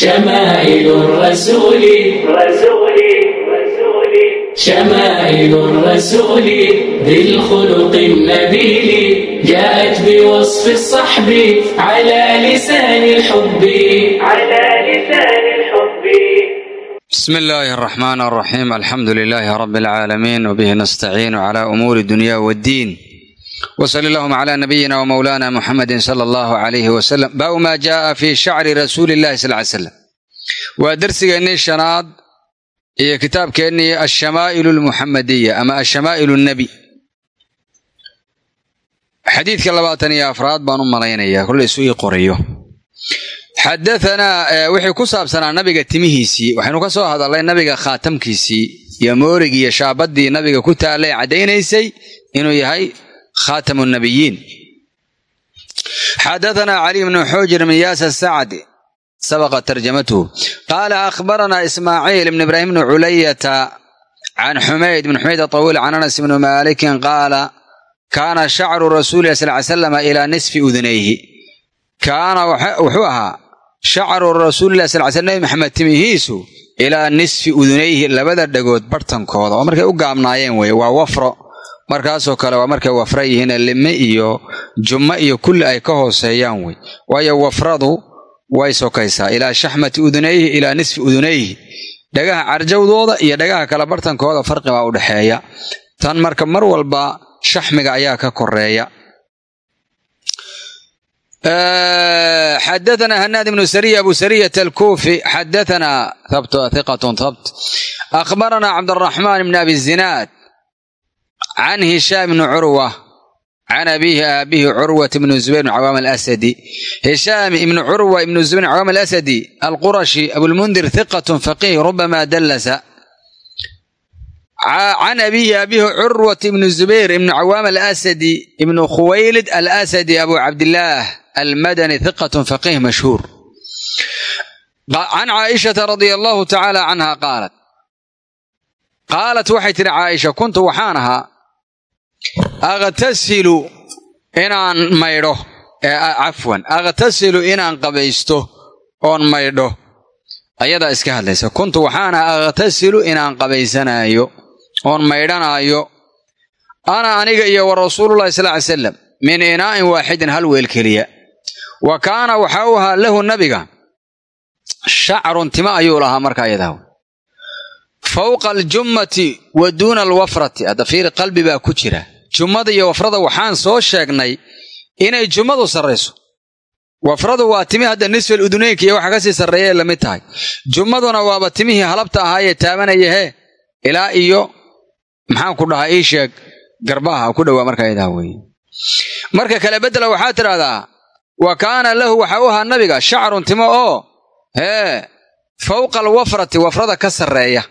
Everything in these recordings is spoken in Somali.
شمائل الرسول رسول شمائل الرسول ذي النبيل جاءت بوصف الصحب على لسان الحب على لسان الحب بسم الله الرحمن الرحيم الحمد لله رب العالمين وبه نستعين على أمور الدنيا والدين wsali allahuma cla nabiyina wmowlana muxamedi sala allahu alayhi wasalam baabu maa jaaa fi shacri rasuuli illahi sal ly slam waa dersigeennii shanaad iyo kitaabkeennii alshamaa'ilu almuxamadiya ama alshamaa'ilu nnebi xadiidka labaatan iyo afraad baan u malaynayaa kolle isu ii qorayo. Xadaanaa wixii ku saabsanaa nabiga timihiisii waxaynu ka soo hadalnay nabiga khaatamkiisii iyo moorigi iyo shaabaddii nabiga ku taallay caddaynaysay inuu yahay khaatamu nabiyiin xadaanaa cali bnu xujr min yaasa sacdi sabaqa tarjamatuhu qaala akhbaranaa ismaaciil ibn ibraahim bni culayata can xumayd bn xumayd atawiil can anas bni maalikin qaala kaana shacru rasuulilah sal ly slama ilaa nisfi udunayhi kaana wuxuu ahaa shacru rasuulilah sal sl nebi maxamed timihiisu ilaa nisfi udunayhi labada dhagood barhtankooda oo markay u gaabnaayeen weye waa wafro markaasoo kale waa markay wafra yihiin lime iyo jummo iyo kulli ay ka hooseeyaan wey. Waayo wafradu way sokaysaa. Ilaa shaxmati udunayhi ilaa nisfi udunayhi. Dhagaha carjawdooda iyo dhagaha kala bartankooda farqi baa u dhexeeya tan marka mar walba shaxmiga ayaa ka koreeya xadaana hanaad ibnu sariya abu sariyat alkuufi xadaana hiqatun habt akhbarana cabdaraxmaan ibni abi zinaad can hishaam ibni curwa can abiihi aabihi curwat ibnu zubayr bn cawaam alasadi hishaam ibnu curwa ibnu zubayr bn cawaam alasadi alqurashi abulmundir hiqatun faqiih rubama dallasa can abiihi aabihi curwat ibnu zubayr ibnu cawaam alasadi ibnu khuwaylid alasadi abu cabdillaah almadani hiqatun faqiih mashhuur can caaishata radia allahu tacaala canha qaalat qaalat waxay tihi caaisha kuntu waxaan ahaa akhtasilu inaan maydho. Cafwan akhtasilu inaan qabaysto oon maydho. Ayadaa iska hadlaysa. Kuntu waxaan ahaa akhtasilu inaan qabaysanaayo oon maydhanaayo. Ana aniga iyo wa rasuulullahi sal ly salam min inaa'in waaxidin hal weel keliya. Wa kaana waxa u ahaa lahu nabiga. Shacrun tima ayuu lahaa marka ayadaa fawqa aljummati wa duuna alwafrati. Hadda fiiri qalbi baa ku jira jummada iyo wafrada waxaan soo sheegnay inay jummadu sarrayso. Wafradu waa timi hadda nisfal udunaynka iyo waxa ka sii sarreeyay la mid tahay. Jummaduna waaba timihii halabta ahaayee taabanaya hee? Ilaa iyo maxaan ku dhahaa ii sheeg. Garbaha ku dhowaa marka ayadaa weeye. Marka kale beddela waxaa tidhahdaa wa kaana lahu waxa u ahaa nabiga shacrun timo oo hee fawqa alwafrati wafrada ka sarreeya.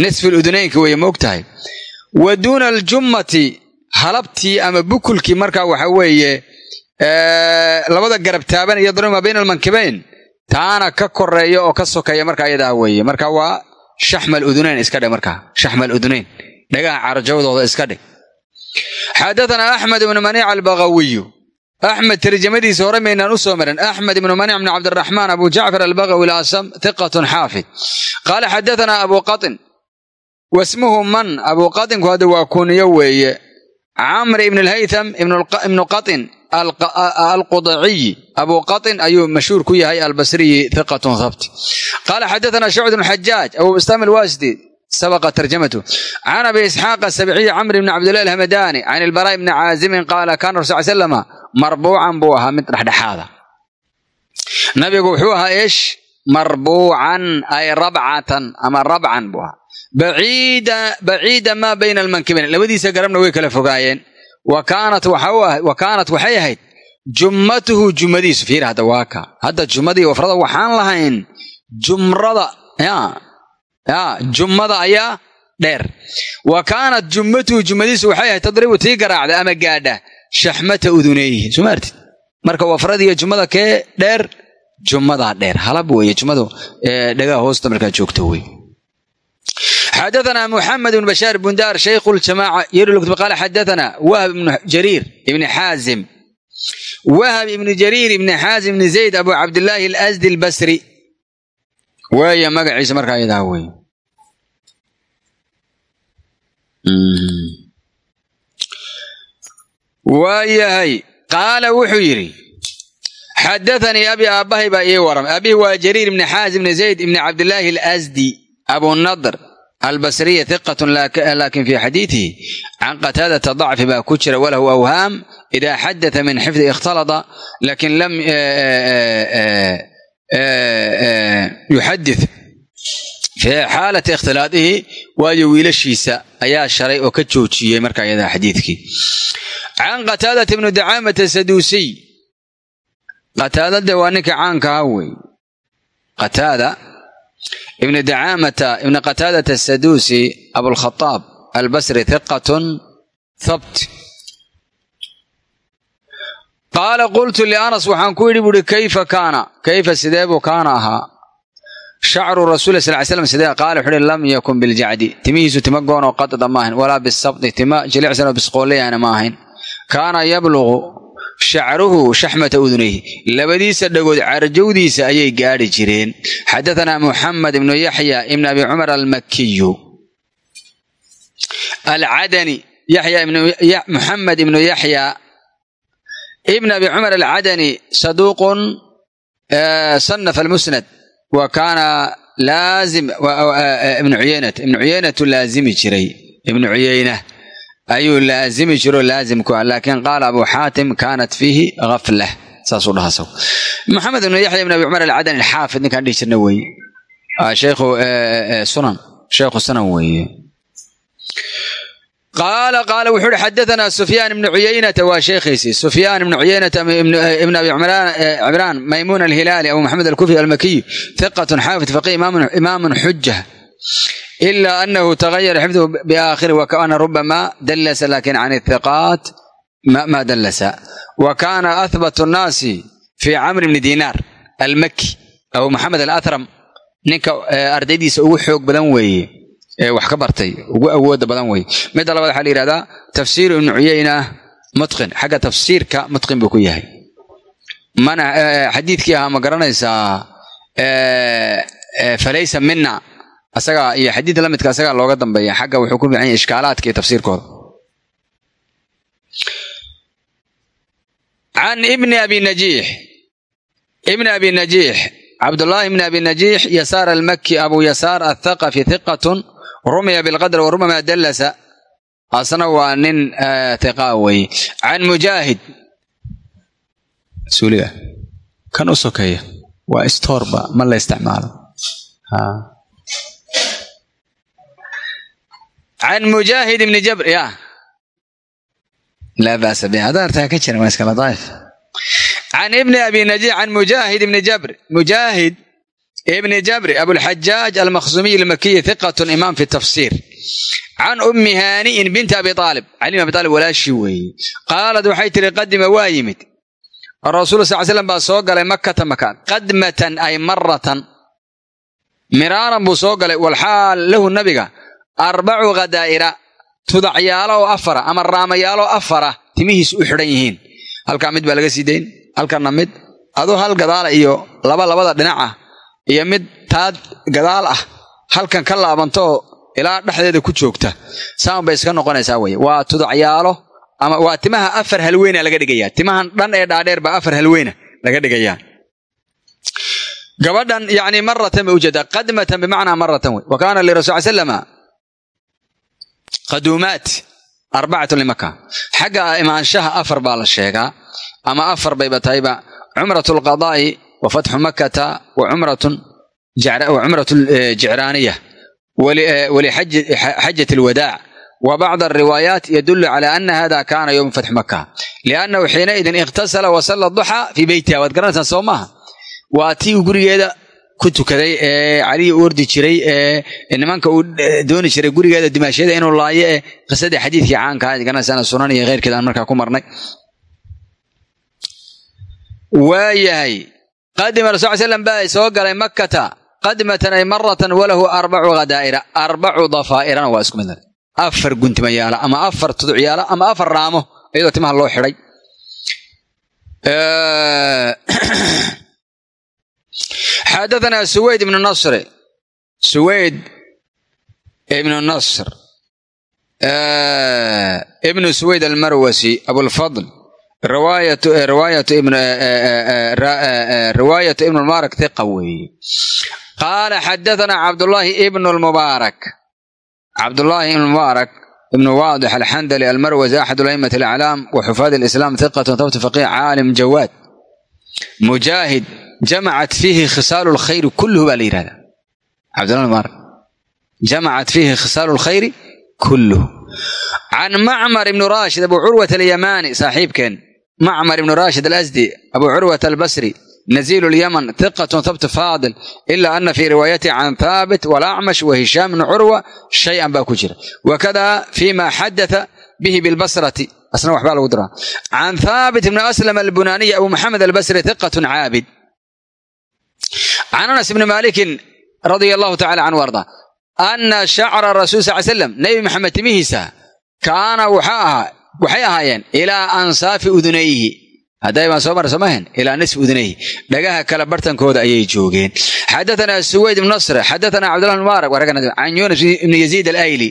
Nisfil udunaynka weeye moog tahay wa duuna aljummati halabtii ama bukulkii markaa waxa weeye labada garab taaban iyo daruma bayna almankibayn taana ka koreeya oo ka sokeeya marka ayadaa weeye. Marka waa shaxmal iska dhig markaa shaxmal dhagaha carjawdooda iska dhig. Xadaanaa axmed ibnu maniic albagawiyu. Axmed tarjamadiisa hore maynaan u soo marin. Axmed ibnu maniic bni cabdiraxmaan abu jacfar albagawi lasam hiqatun xaafid. Qaala xadaanaa abu qatin wasmuhu man abu qatinku hadda waa kuniyo weeye camr ibn alhaytham ibnu qatin alqudaciyi abu qatin ayuu mashhuur ku yahay albasriyi hiqatun habt qaala xadaanaa shacud bn xajaaj abu islaam alwasdi sabaqa tarjamatu can abi isxaaq asabciyi camr bni cabdillahi alhamadani can ilbaraa bni caazimin qaala kaana rasul slama marbuucan buu ahaa mid dhexdhexaada nabigu wuxuu ahaa eesh marbuucan ay rabcatan ama rabcan buu ahaa baciida maa bayna almankibayn. Labadiisa garabna way kala fogaayeen. Wa kaanat waxay ahayd jummatuhu jumadiisu fiir hadda waa ka. Hadda jummadii wafrada waxaan lahayn jumrada jummada ayaa dheer. Wa kaanat jummatuhu jumadiisu waxay ahayd tadribu tii garaacda ama gaadha shaxmata udunayhi. Soo marka wafradiiyo jummada kee dheer jummadaa dheer. Halab weeye jummadu dhagaha hoosta markaa joogta wey xadana muxamed bn bashaar bundaar shaykhu ljamaaca yerulugtb qaala xadana wahb ibnu jariir ibni xaazim wahb ibnu jariir ibni xaazim ibni zayd abu cabdillaahi alsdi albasri waay magaciisa markaa iyadaa wey waayahay qaala wuxuu yidhi xadanii abi aabbahay baa ii waram abihi waa jariir ibni xaazim ibni zayd ibni cabdillaahi alsdi abunadr albasriya hiqatun laakin fii xadiidihi can qataadata dacfi baa ku jira walahu awhaam ida xadata min xifdi ikhtalada laakiin lam yuxadith fii xaalati ikhtilaadihi waayo wiilashiisa ayaa shalay oo ka joojiyey markaa iyadaa xadiidkii can qataadata ibni dacaamata saduusiy qataadade waa ninka ibn dacaamata ibn qataadata asaduusi abulkhadaab albasri hiqatun thabt. Qaala qultu lianas waxaan ku yidhi buuhi kayfa kaana? Kayfa sidee buu kaana ahaa? Shacru rasuuli sal ly slam sidee? Qaala wuxu uhi lam yakun biljacdi timihiisu tima goonoo qadada ma ahayn walaa bisabti tima jilicsanoo bisqoolleyahna ma ahayn kaana yabluqu shacruhu shaxmata udunayhi labadiisa dhagood carjowdiisa ayay gaadhi jireen. Xadaanaa muxamed ibnu yaxya ibn abi cumar almakiyu alcadani muxamed ibnu yaxya ibn abi cumar alcadani saduuqun sanafa almusnad. Wa kaana laazim ibnu cuyeynat ibnu cuyeynatu laazimi jiray. Ibnu cuyeyna ayuu laazimi jiro laazim ku ah. Laakiin qaala abu xaatim kaanat fiihi gafla saasuu dhahasaw. Maxamed ibnu yaxya ibn abi cumar alcadani alxaafid ninkaan dhihi jirna weeye sheekhu sunan. Sheekhu sunan weeye qaala qaala wuxuu uhi xadaanaa sufyaan ibnu cuyeynata waa sheekhiisii sufyaan ibnu cuyeynata ibn abi cimraan maymuun alhilaali abu maxamed alkufi almakiy hiqatun xaafid faqih imaamun xuja ila anahu tagayara xifduhu biaakhiri wakana rubama dallasa laakiin can ithiqaat ma dallasa wa kana ahbat nnaasi fi camr bni dinaar almaki abu maxamed alathram ninka ardaydiisa ugu xoog badan weeye ee wax ka bartay ugu awooda badan weeye midda labaad waxaa la yihahdaa tafsiiru ibnu cuyeyna mutqin xagga tafsiirka asagaa iyo xadiid la midka asagaa looga dambeeya xagga wuxuu ku fiican yahay ishkaalaadka iyo tafsiirkooda. Can ibni abi najiix ibni abi najiix cabdullaahi ibni abi najiix yasaar almaki abu yasaar athaqafi hiqatun rumiya bilqadr wa dallasa. Asna waa nin hiqaa weeye can mujaahid. Suuliga. Kan u sokeeya? Waa stoorba ma la isticmaalo can mujaahid ibni jabr ya laa basa bi haddaa artaa ka jira waa iskala daif can ibni abi najiix can mujaahid ibni jabr mujaahid ibni jabri abulxajaaj almakhzumiy almakiyi hiqatun imaam fi tafsiir can ummi haani'in binti abi aalib cali bin abi aalib walaashii weeye qaalad waxay tihi qadima waa yimid rasuul sal slam baa soo galay makata makaan qadmatan ay maratan miraaran buu soo galay walxaal lahu nabiga arbacu khadaa'ira tudacyaalo oo afara ama raamayaalo afara timihiis u xidhan yihiin. Halkaa mid baa laga sii dayn halkanna mid. Aduu hal gadaala iyo laba labada dhinaca iyo mid taad gadaal ah halkan ka laabantoo ilaa dhexdeeda ku joogta. Saan bay iska noqonaysaa weye waa tudacyaalo ama waa timaha afar halweyna laga dhigayaa timahan dhan ee dhaadheer baa afar halweyna laga dhigayaa gabadhan yani maratan bay u jeedaa qadmatan bimacnaa maratan wey wa kaana lirasul l slama qaduumaat arbacatun limaka xagga imaanshaha afar baa la sheegaa. Ama afar bayba tahayba cumrat alqadaa'i wa fatxu makkata wa cumratun jicraaniya walixajat alwadaac wa bacd alriwaayaat yadulu cala ana hada kaana yowma fatxi maka liannahu xiinaidin ikhtasala wasalla duxa fii beytiha waad garanaysaan soo maaha? Waa tii gurigeeda ku tukaday ee caliyi u ordi jiray ee nimanka uu dooni jiray gurigeeda dimaashyada inuu laayo ee qisadii xadiidkii caanka aad garanaysaan sunan iyo keyrkeed aan markaa ku marnay. Waayahay qadima rasul slam baa soo galay makkata. Qadmatan ay maratan walahu arbacu khadaa'ira arbacu dafaa'irana waa isku mid afar guntimayaala ama afar tuducyaala ama afar raamo iyadoo timaha loo xidhay xadaanaa suwayd ibnu nasri suwayd ibnu nasr ibnu suwayd almarwasi abulfadl riwaayatu ibn lmubaarak hiqa weeye qaala xadaanaa cabdullaahi ibnu lmubaarak cabdullaahi ibn mubaarak ibn waadix alxandali almarwasi axad aimati alaclaam wa xufaad alislaam hiqatun tabt faqiih caalim jawaad mujaahid jamacat fiihi khisaalu lkhayri kulluhu baa la yihahda cabdullah mubaarak jamacat fiihi khisaalu lkhayri kulluhu can macmar ibni raashid abu curwat alyamaani saaxiibkeen macmar ibni raashid alasdi abu curwat albasri nazilu lyaman hiqatun thabt faadil ila ana fii riwaayatihi can thaabit walacmash wa hishaam bni curwa shay-an baa ku jira wakada fima xadaa bihi bilbasrati asna waxbaa lagu diraa can thaabit ibni aslam can anas ibni maalikin radia allahu tacala canhu arda ana shacra rasul sal slam nebi maxamed timihiisa kaana waxay ahaayeen ilaa ansaafi udunayhi hadday baan soo marra somahan ilaa nisfi udunayhi dhagaha kale bartankooda ayay joogeen xadaanaa suwayd ibn nasr xadaanaa cabdullah bn mubaarak can yunis ibni yaziid alayli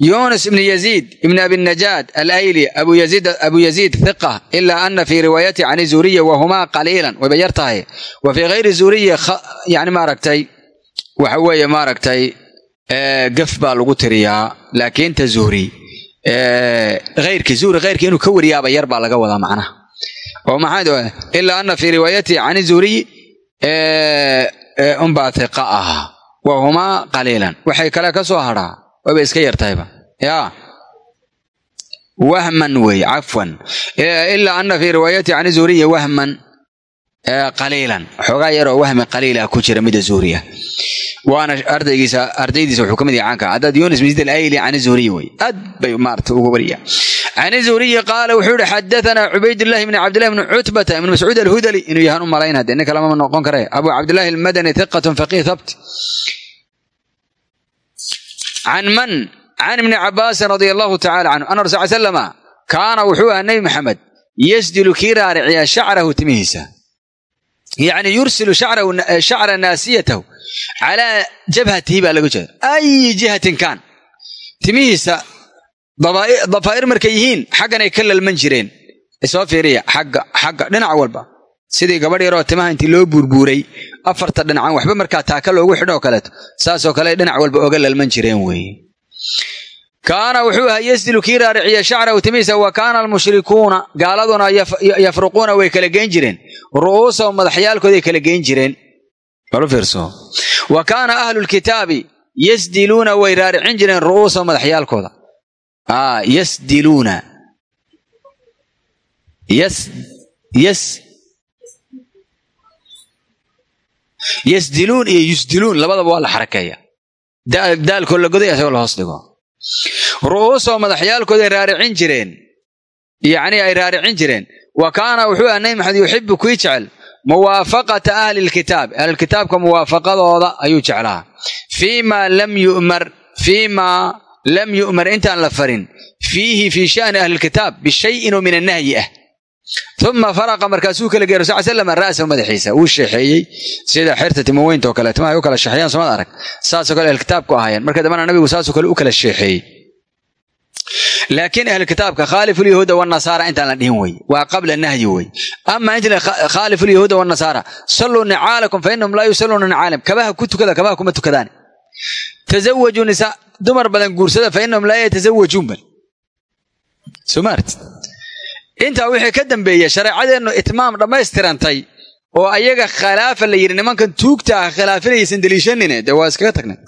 yunis ibni yaziid ibni abinajaad alayli abu yaziid hiqa ila ana fii riwaayati can zuuriya wahumaa qaliilan wayba yar tahay wa fii hayri zuuriya yani maaragtay waxa weeye maaragtay gaf baa lagu tiriyaa laakiin ta zuhri hayrki zuhri hayrki inuu ka wariyaaba yar baa laga wadaa macnaha. Oo maxaa ilaa ana fii riwaayatihi can zuhriy unbaa hiqa ahaa wa humaa qaliilan waxay wayba iska yartahayba ya. Wahman wey cafwan. Ilaa ana fii riwaayatihi can zuhriyi wahman qaliilan. Xoogaa yaroo wahmi qaliila ku jira mida zuhriya waana ardaygiisa ardaydiisa wuxuu ka mid yahay caanka. Haddaad yunis masjid alayli can zuhriyi wey. Aad bay maarata uga wariyaa can zuhriyi qaala wuxuu yihi xadaanaa cubaydullahi bni cabdillahi bni cutbata ibni mascuud alhudali. Inuu yahaan u malayn hadde ninka lamama noqon kare. Abu cabdillahi almadani hiqatun faqiih thabt can man can ibni cabaasin radia allahu tacala canhu ana rasul slama kaana wuxuu ahaa nebi maxamed yasdilu kii raariciya shacrahu timihiisa yacni yursilu shacra naasiyatahu calaa jabhatihi baa laga jeeda ay jihatin kaan timihiisa dafaa'ir markay yihiin xagganay ka lalman jireen isoo fiiriya xagga xagga dhinac walba sidii gabadh yaroo timaha intii loo buurbuuray afarta dhinacan waxba markaa taaka loogu xidhoo kaleeto. Saasoo kale dhinac walba oga lalman jireen weeye. Kaana wuxuu ahaa yasdilu kii raariciya shacrahu timihiisa wa kaana almushrikuuna gaaladuna yafruquuna way kala geyn jireen. Ru'uusahum madaxyaalkooday kala geyn jireen. Wa kaana ahlu lkitaabi yasdiluuna way raaricin jireen ru'uusahum madaxyaalkooda. Yasdiluuna yasdiluun iyo yusdiluun labadaba waa la xarakeeya. Daalkoo la goday asagoo la hoos dhigo. Ru'uusahum madaxyaalkooday raaricin jireen yacnii ay raaricin jireen wa kaana wuxuu aha nabi maxamed yuxibu kii jecel muwaafaqata ahli lkitaab. Ahlilkitaabka muwaafaqadooda ayuu jeclaa. Fiimaa lam yumar fiimaa lam yu'mar intaan la farin. Fiihi fii sha'ni ahlilkitaab bishayin min annahyi ah uma faraqa markaasuu kala geey rasul slam ra'sahu madaxiisa wuu sheexeeyey sida xerta timaweynta oo kale timaha ay u kala sheexeeyaan somad arag saasoo kale ahlkitaabku ahaayeen marka dambana nabigu saasoo kale u kala sheexeeyey laakiin ahlkitaabka khaalifu lyahuuda wanasaara intaan la dhihin wey waa qabla nahyi wey ama inta khaalifu lyahuuda wanasaara salluu nicaalakum fa laa yusalluuna nicaalam kabaha ku tukada kabaha kuma tukadaan tazawajuu nisaa dumar badan guursada fa laa yatazawajuun bal somaart intaa wixii ka dambeeya shareecadeennu itmaam dhammaystirantay oo ayaga khilaafa la yidhi nimankan tuugta ah khilaafinaysan deliishanine. Dee waa iskaga tagnay.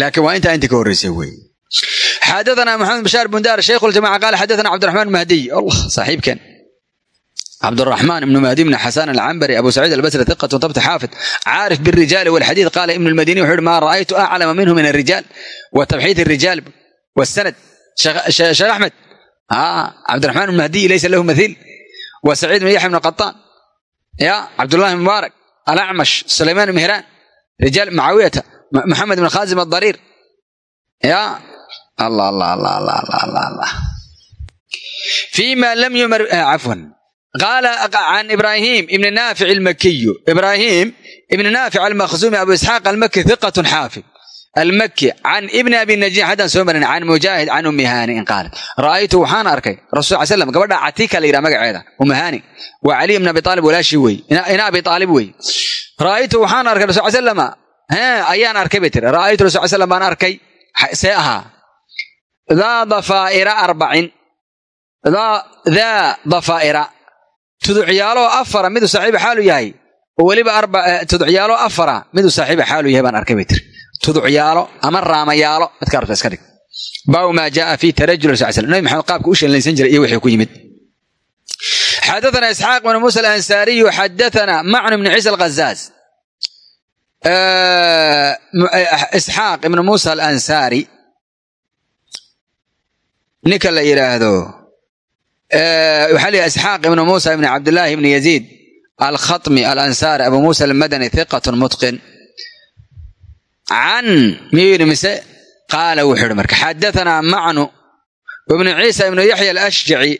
Laakiin waa intaa intii ka horraysay wey. Xadaana maxamed bashaar bundaar shaykhu ljamaca qaala xadaana cabdiraxmaan mahdiy allah saaxiibkeen cabdiraxmaan ibnu mahdi bn xasan alcambari abu saciid albasri iqatun tabta xaafid caarif birijaali walxadiid qaala ibnu lmadini wuxuu yihi maa ra'aytu aclama minhu min arijaal wa tabxiid arijaal wasanad sheekh axmed cabdiramaan mahdiy laysa lahu maiil wa saciid bn yaxya bn qataan ya cabdulahi mubaarak alacmash sulaymaan bn hiraan rijaal macaawiyata maxamed bn khazim adariir ya allah allah allah allah allah allah allah fima lam yumar cafwan qaala can ibraahim ibni naafic almakiyu ibraahim ibni naafic almakhzuumi abu isxaaq almaki hiqatun xaafid almaki can ibni abi najiix haddaan soo marin can mujaahid can ummi haani in qaalat ra'aytu waxaan arkay rasul sal slam gabadha catiika la yidhaha magaceeda ummi haani waa cali ibn abi aalib walaashii wey ina abi aalib wey ra'aytu waxaan arkay rasul slama ayaan arkay bay tiri ra'aytu rasul slam baan arkay see ahaa daa dafaa'ira arbacin daa dafaa'ira tuducyaaloo afara miduu saaxiiba xaalu yahay oo weliba tuducyaalo afara miduu saaxiiba xaalu yahay baan arkay bay tiri tuducyaalo ama raamayaalo midka rabta iska dhig. Baabu maa jaaa fi tarajul sal slam nabi maxamed qaabka u shallaysan jiray iyo wixii ku yimid. Xadaثna isxaaq bn musa alansaariyu xadaثna macnu bn ciisa alghazaaz isxaaq ibn musa alansaari ninka la yidhaahdo waxaa la isxaaq ibn musa ibn cabdillaahi ibn yaziid alkhatmi alansaari abu musa almadani hiqat mutqin can miyuu yidhi mise? Qaala wuxuu yidhi marka xadaثanaa macnu ibnu ciisa ibnu yaxya alashjaci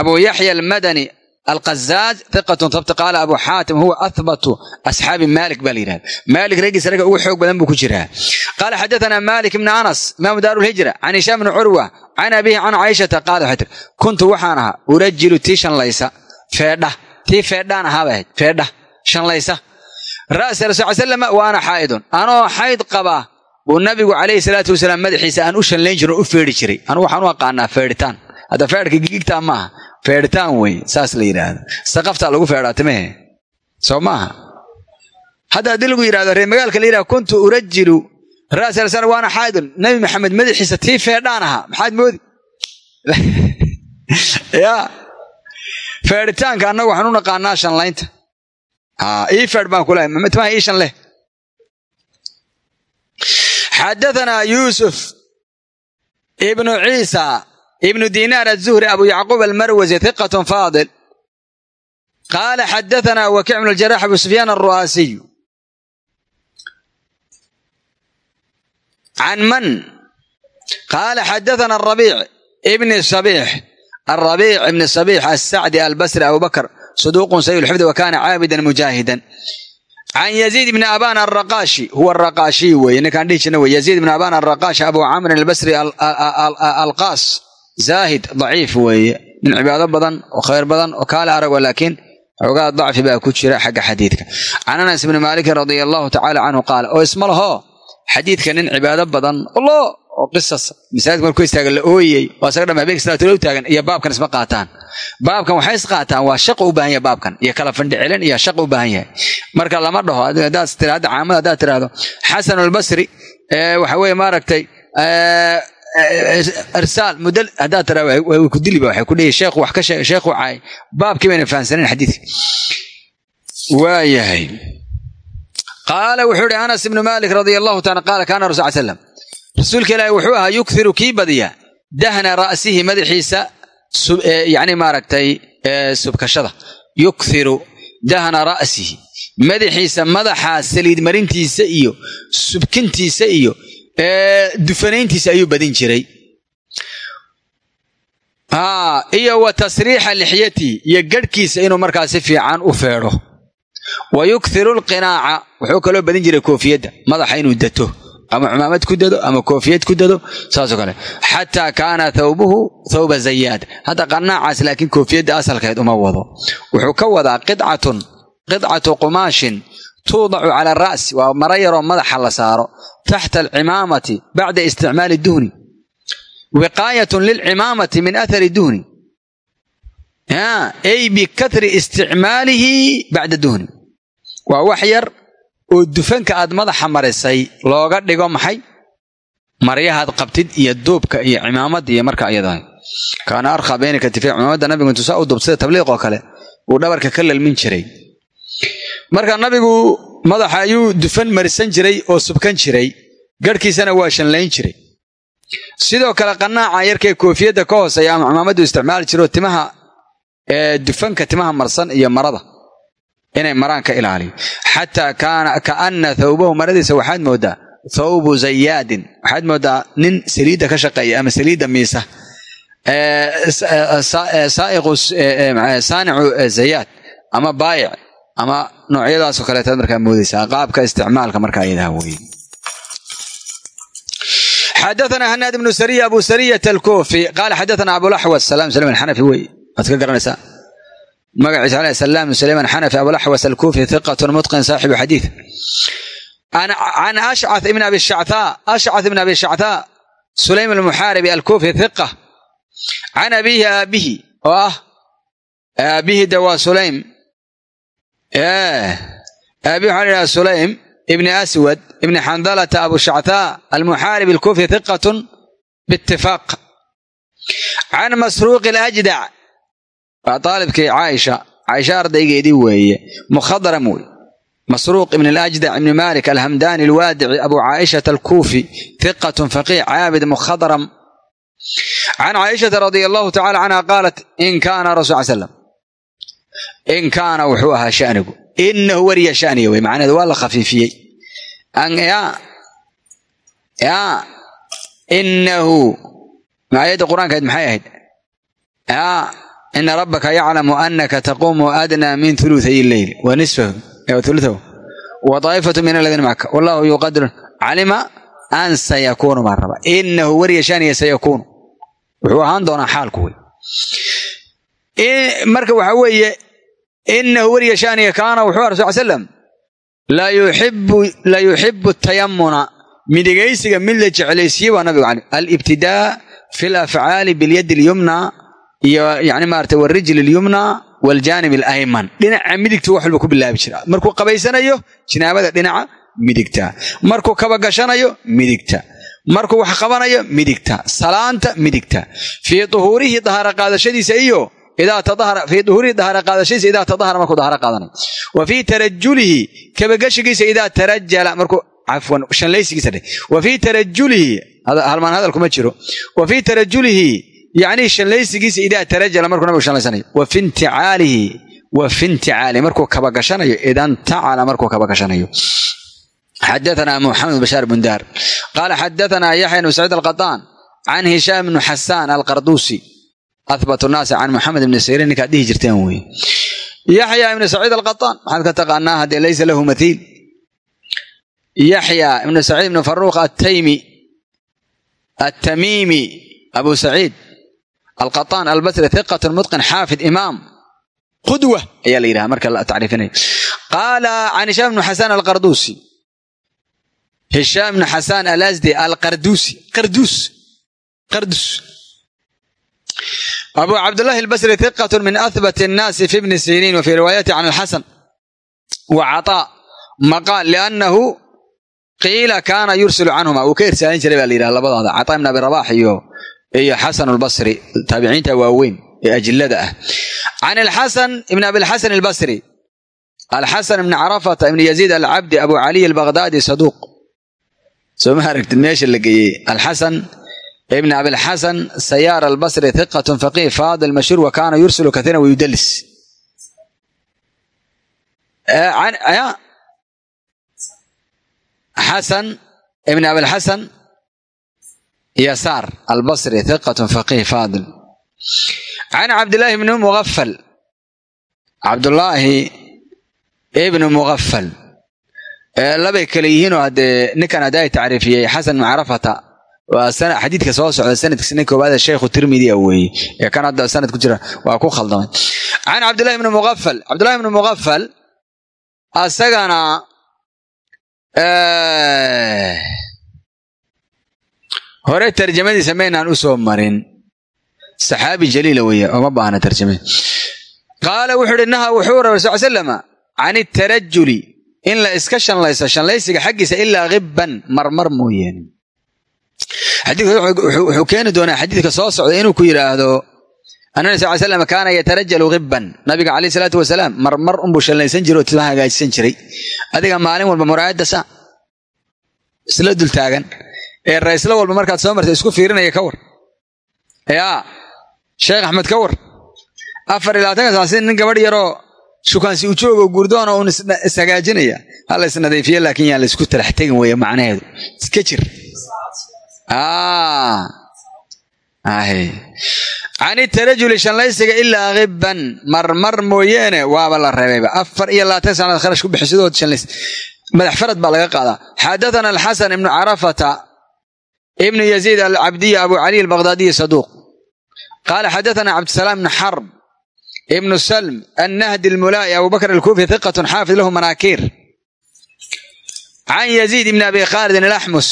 abu yaxya almadani alqazaaz hiqatun tabti qaala abu xaatim huwa ahbatu asxaabi malik baa la yidhahda malik raggiisa ragga ugu xoog badan buu ku jiraa. Qaala xadaثanaa malik ibni anas imaamu daaru lhijra can hishaam bni curwa can abihi can caaishata qaala waxay tiri kuntu waxaan ahaa urajilu tii shanlaysa feedha tii feedhaan ahaabay ahayd feedha shanlaysa ra'sa rasul slam waana xaa'idun. Anoo xayd qaba buu nabigu calayhi salaatu wasalaam madaxiisa aan u shanlayn jirin oo u feedhi jiray. Anugu waxaan u aqaanaa feedhitaan hadda feedhka gigigtaa maaha feedhitaan wey saas la yidhaahdo. Saqaftaa lagu feedhaa timehe soo maaha hadda haddii lagu yidhahdo reer magaalka la yidhahdo kuntu urajilu ra'sa rasul waana xaa'idun nabi maxamed madaxiisa tii feedhaan ahaa. Maxaad moodi? Ya. Feedhitaanka Ah, ifad baan kula mtmaha iishan leh. Xadaanaa yuusuf ibnu ciisa ibnu dinaar azuhri abu yacquub almarwazi hiqatun faadil. Qaala xadaanaa wakiic bnu ljarax abu sufyaan alru'aasiyu can man? Qaala xadaana arabiic ibni sabiix arabiic ibni sabiix alsacdi albasri abu bakr saduuqun sayi lxifdi wa kaana caabidan mujaahidan can yaziid ibni aban araqaashi huwa araqaashiy weye ninkaan dhihi jirna wey yaziid ibni aban araqaashi abu camrin albasri alqaas zaahid daciif weeye nin cibaado badan oo khayr badan oo kaale arago laakiin xoogaa dacfi baa ku jira xagga xadiidka can anas ibni maalikin radia allahu tacala canhu qaala oo isma laho xadiidka nin cibaado badan lo oo qisas masaajidka markuu istaagan la ooyey oo asaga dham habeenka salaatulou taagan baabkan waxay is waa shaqa u baahan yahay baabkan iyo kala fandhicelin iyo shaqa u baahan yahay. Marka lama dhaho haddaad tiraahdo caamada haddaad tiraahdo xasan albasri waxa weeye maaragtay irsaal muddo haddaad tiraahdo way ku diliba waxay ku dhihi sheekhu wax ka sheeg sheekhu caay. Baabkii bayna fahansanin xadiidka waayahay. Qaala wuxuu ihi anas ibnu malik radia allahu taala qaala kaana rasul slam rasuulka ilaahi wuxuu ahaa yukthiru kii badiya dahna ra'sihi madaxiisa yani maaragtay subkashada. Yukthiru dahna ra'sihi. Madaxiisa madaxa saliid marintiisa iyo subkintiisa iyo dufanayntiisa ayuu badin jiray. Iyo wa tasriixa lixyatihi iyo garhkiisa inuu markaa si fiican u feedho. Wa yukthiru lqinaaca wuxuu kaloo badin jiray koofiyadda madaxa inuu dato ama cumaamad ku dado ama koofiyad ku dado saasoo kale xataa kaana thawbuhu thawba zayaad hadda qanaacaas laakiin koofiyadda asalkeed uma wado wuxuu ka wadaa qidcatun qidcatu qumaashin tuudacu cala ara'si waa maro yaroo madaxa la saaro taxta alcimaamati bacda isticmaali duhni wiqaayatun lilcimaamati min athari duhni ay bikatri isticmaalihi bacda duhni waa wax oo dufanka aad madaxa marisay looga dhigo maxay? Maryahaad qabtid iyo duubka iyo cimaamada iyo marka iyadahay kaana arkhaa bayna katifey cimaamadda nabigu intuu saa u duub tabliiq oo kale uu dhabarka ka lalmin jiray. Marka nabigu madaxa ayuu dufan marisan jiray oo subkan jiray garhkiisana waa shanlayn jiray. Sidoo kale qanaaca yarkee koofiyadda ka hooseeya ama cimaamaddu isticmaali jiroo timaha dufanka timaha marsan iyo marada inay maraan ka ilaaliyo xataa kaana thawbahu maradiisa waxaad moodaa thawbu zayaadin. Waxaad moodaa nin saliidda ka shaqeeya ama saliidda miisa. Saanicu zayaad ama baayic ama noocyadaasoo kaleetaad markaa moodaysaa. Qaabka isticmaalka markaa ayadaha weye xadaana hanaad ibnu sariya abu sariyat alkufi qaala xadaana abulaxwas salam salman xanafi wey. Waad ka magaciisa ale salaam sulayman xanafi abulaxwas alkufi hiqatun mutqin saaxibu xadiid. Can ashcath ibn abi shacthaa sulaym almuxaaribi alkufi hiqa can abiihi aabihi oo ah aabihi de sulaym. Aabihi waxaa la yidhaha sulaym ibni aswad ibni xandalata abu shacthaa almuxaarib alkufi hiqatun biitifaaq can masruuqi alajdac waa daalibkii caaisha. Caaisha ardaygeedii weeye. Mukhadaram wey masruuq ibn alajdac ibni malik alhamdani alwaadici abu caaishata alkuufi. Hiqatun faqiih. Caabid mukhadaram can caaishata radia allahu tacala canha qaalat in kaana rasul slam in kaana wuxuu ahaa shanigu. Inahu wariya shaniga wey macnaheedu waa la khafiifiyey. Inahu aayadda qur'aankaed maxay ahayd ina rabbaka yaclamu anaka taquumu adnaa min uluay leyl wa nisfahu uluahu wa daa'ifatu min aladiina macaka wallahu yuqadiru calima an sayakuunu baan raba inahu wariya shaniya sayakuunu wuxuu ahaan doonaa xaalku wey marka waxa weeye inahu wariya shaniya kaana wuxuu a rasul slam la yuxibu tayamuna midigaysiga mid la jeclaysiye waa nabigu ale alibtidaa fi lafcaali bilyadi lyumna iyo yani maarata warijli lyumna waljanib alayman. Dhinaca midigta wax walba ku bilaabi jira. Markuu qabaysanayo jinaabada dhinaca midigta. Markuu kabagashanayo midigta. Markuu wax qabanayo midigta. Salaanta midigta. Fii uhuurihi dahaara qaadashadiisa iyo fii duhuurihi dahaara qaadashadiisa idaa tadahara markuu dahaara qaadanayo wa fii tarajulihi kabagashigiisa idaa tarajala markuu cafwan shanlaysigiisa wa fii tarajulihi halmaan hadal kuma jiro. Wa fii tarajulihi yacni shanlaysigiisa idaa tarajala markuu nabigu shanlaysanayo wa fi inticaalihi wa fi inticaalihi markuu kabagashanayo idan tacala markuu muxamed bashaar bundaar qaala xadaana yaxya bnu saciid alqataan can hishaam bnu xasaan alqarduusi ahbat naasi can muxamed ibni siriin ninkaad dhihi jirteen weye yaxya ibnu saciid alqataan maxaad ka taqaanaa haddee laysa lahu mathiil. Yaxya ibnu saciid ibnu faruuq ataymi atamiimi abu saciid alqataan albasri hiqatun mutqin xaafid imaam qudwa. Ayaa la yidhaha marka la tacriifinayo qaala can hishaam bnu xasaan alqarduusi hishaam bnu xasaan alasdi alqarduusi qarduus qardus abu cabdillaahi albasri hiqatun min ahbat annaasi fi bni siriin wa fii riwaayati can alxasan wa cataa maqaal liannahu qiila kaana yursilu canhuma uu ka irsaalin jiray baa la yidhaha labadooda cataa ibn abi rabax iyo iyo xasan albasri taabiciinta waaweyn ee ajillada ah. Can alxasan ibn abilxasan albasri alxasan ibni carafata ibni yaziid alcabdi abu caliy albagdaadi saduuq. Soo ma aragtid meesha la geeyey? Alxasan ibn abilxasan sayaar albasri hiqatun faqiih faadil mashhuur wa kaana yursilu kaiiran wayudalis xasan ibn abilxasan yasaar albasri hiqatun faqiih faadil can cabdillaahi bni muafal cabdullaahi ibnu muqafal labay kale yihiinoo haddee ninkan haddaay tacriifiyey xasan macrafata waa xadiidka soo socda sanadkiisa nin koowaada sheekhu tirmidia weeye ee kan hadda sanad ku jira waa ku khaldamay can cabdillahi bni muqafal cabdillahi bni muqafal asagana hore tarjamadiisa maynaan u soo marin. Saxaabi jaliila weeye ooma baahna tarjamada qaala wuxuu uhi naha wuxuu rabay sal slama can itarajuli in la iska shanlayso shanlaysiga xaggiisa ilaa khibban marmar mooyeene wuxuu keeni doonaa xadiidka soo socda inuu ku yidhaahdo annabi sal slam kaana yatarajalu khibban nabiga calayh salaatu wasalaam marmar unbuu shallaysan jiray oo timaha hagaajisan jiray. Adiga maalin walba muraayadda isla dul taagan ee rayslo walba markaad soo martay isku fiirinaya ka war. Yaa sheekh axmed ka war. Afar iyo labaatanka saa si nin gabadh yaroo shukaansi u joogo gurdoona uun ishagaajinaya. Ha la isnadiifiyo laakiin yaan la isku talax tegin weeye macnaheedu. Iska jir. Can itarajuli shanlaysiga ilaa kiban marmar mooyeene waaba la reebayba. Afar iyo labaatan sanaad kharash ku shanlays madax farad baa laga qaadaa. Xadathana alxasan ibnu carafata ibnu yaziid alcabdiy abu cali albaqdaadiyi saduuq qaala xadathana cabdisalaam ibnu xarb ibnu salm annahdi almulaa'i abu bakr alkuufi hiqatun xaafid lahu manaakiir can yaziid ibni abi khaalidin alaxmus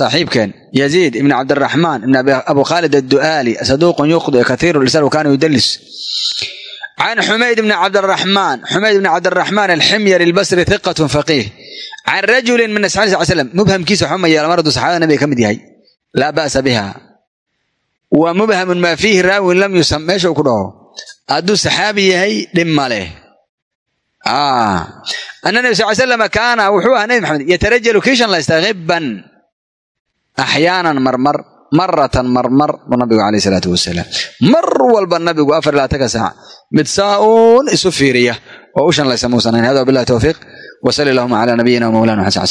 saaxiibkeen yaziid ibni cabdiraxmaan ibn abu khaalid addu'aali saduuqun yuqdi kathiiru lisan kana yudalis can xumayd ibni cabdiraxmaan xumayd ibni cabdiraxmaan alximyar albasri hiqatun faqiih can rajulin min asxaabi sal slam mubhamkiisa waxuma yeela mar hadduu saxaabada nabiga ka mid yahay laa ba'sa biha wa mubhamun maa fiihi raawin lam yusam meesha uu ku dhaho hadduu saxaabi yahay dhib ma leh ana nabi sal slam kaana wuxuu ahaa nabi maxamed yatarajalu kii shanlaysta hibban axyaanan marmar maratan marmar buu nabigu caleyh salaatu wasalaam mar walba nabigu afar ilaa tanka saac mid saa uun isu fiiriya oo u shanlaysa muusan hayn hada wabillahi towfiiq wa sali allahuma calaa nabiyina wa mawlana xasan